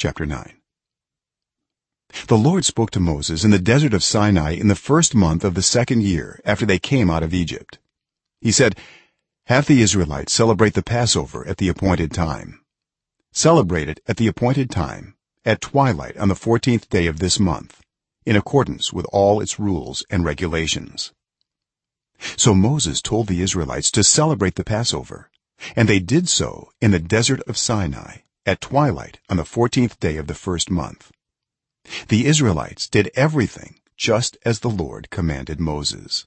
chapter 9 the lord spoke to moses in the desert of sinai in the first month of the second year after they came out of egypt. He said have the israelites celebrate the passover at the appointed time. Celebrate it at the appointed time at twilight on the 14th day of this month in accordance with all its rules and regulations. So moses told the israelites to celebrate the passover and they did so in the desert of sinai at twilight on the 14th day of the first month. The israelites did everything just as the lord commanded moses.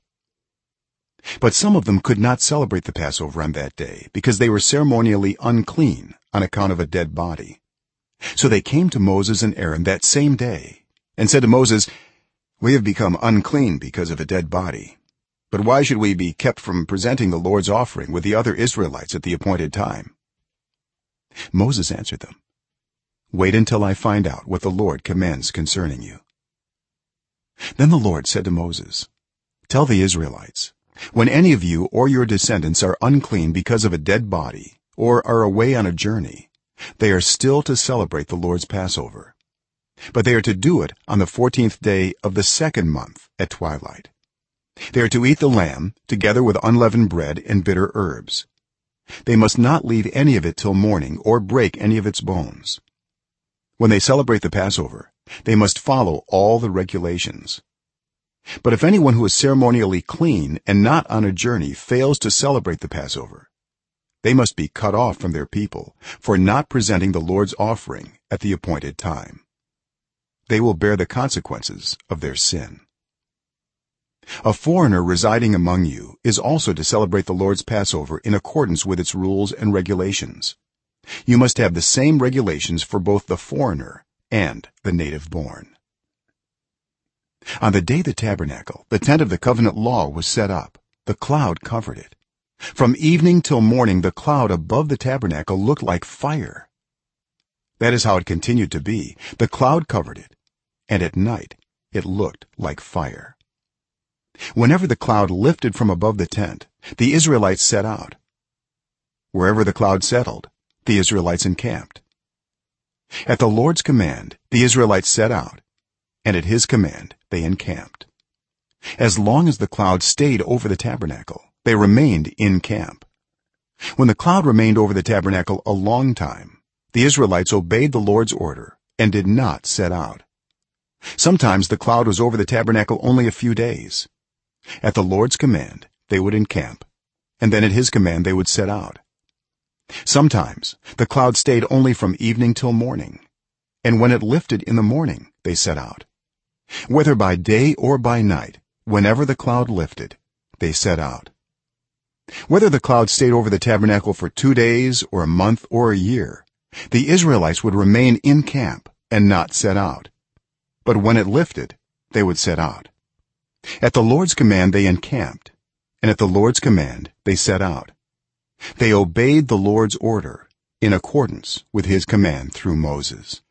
But some of them could not celebrate the passover on that day because they were ceremonially unclean on account of a dead body. So they came to moses and aaron that same day and said to moses we have become unclean because of a dead body. But why should we be kept from presenting the lord's offering with the other israelites at the appointed time moses answered them wait until i find out what the lord commands concerning you. Then the lord said to moses tell the israelites when any of you or your descendants are unclean because of a dead body or are away on a journey they are still to celebrate the lord's passover but they are to do it on the 14th day of the second month at twilight. They are to eat the lamb together with unleavened bread and bitter herbs they must not leave any of it till morning or break any of its bones. When they celebrate the passover they must follow all the regulations. But if anyone who is ceremonially clean and not on a journey fails to celebrate the passover they must be cut off from their people for not presenting the lord's offering at the appointed time. They will bear the consequences of their sin a foreigner residing among you is also to celebrate the lord's passover in accordance with its rules and regulations. You must have the same regulations for both the foreigner and the native born. On the day the tabernacle the tent of the covenant law was set up. The cloud covered it. From evening till morning the cloud above the tabernacle looked like fire. That is how it continued to be. The cloud covered it and at night it looked like fire whenever the cloud lifted from above the tent the israelites set out. Wherever the cloud settled the israelites encamped. At the lord's command the israelites set out and at his command they encamped. As long as the cloud stayed over the tabernacle they remained in camp. When the cloud remained over the tabernacle a long time the israelites obeyed the lord's order and did not set out. Sometimes the cloud was over the tabernacle only a few days at the lord's command they would encamp and then at his command they would set out. Sometimes the cloud stayed only from evening till morning and when it lifted in the morning they set out. Whether by day or by night whenever the cloud lifted they set out. Whether the cloud stayed over the tabernacle for 2 days or a month or a year the israelites would remain in camp and not set out. But when it lifted they would set out at the lord's command they encamped and at the lord's command they set out. They obeyed the lord's order in accordance with his command through moses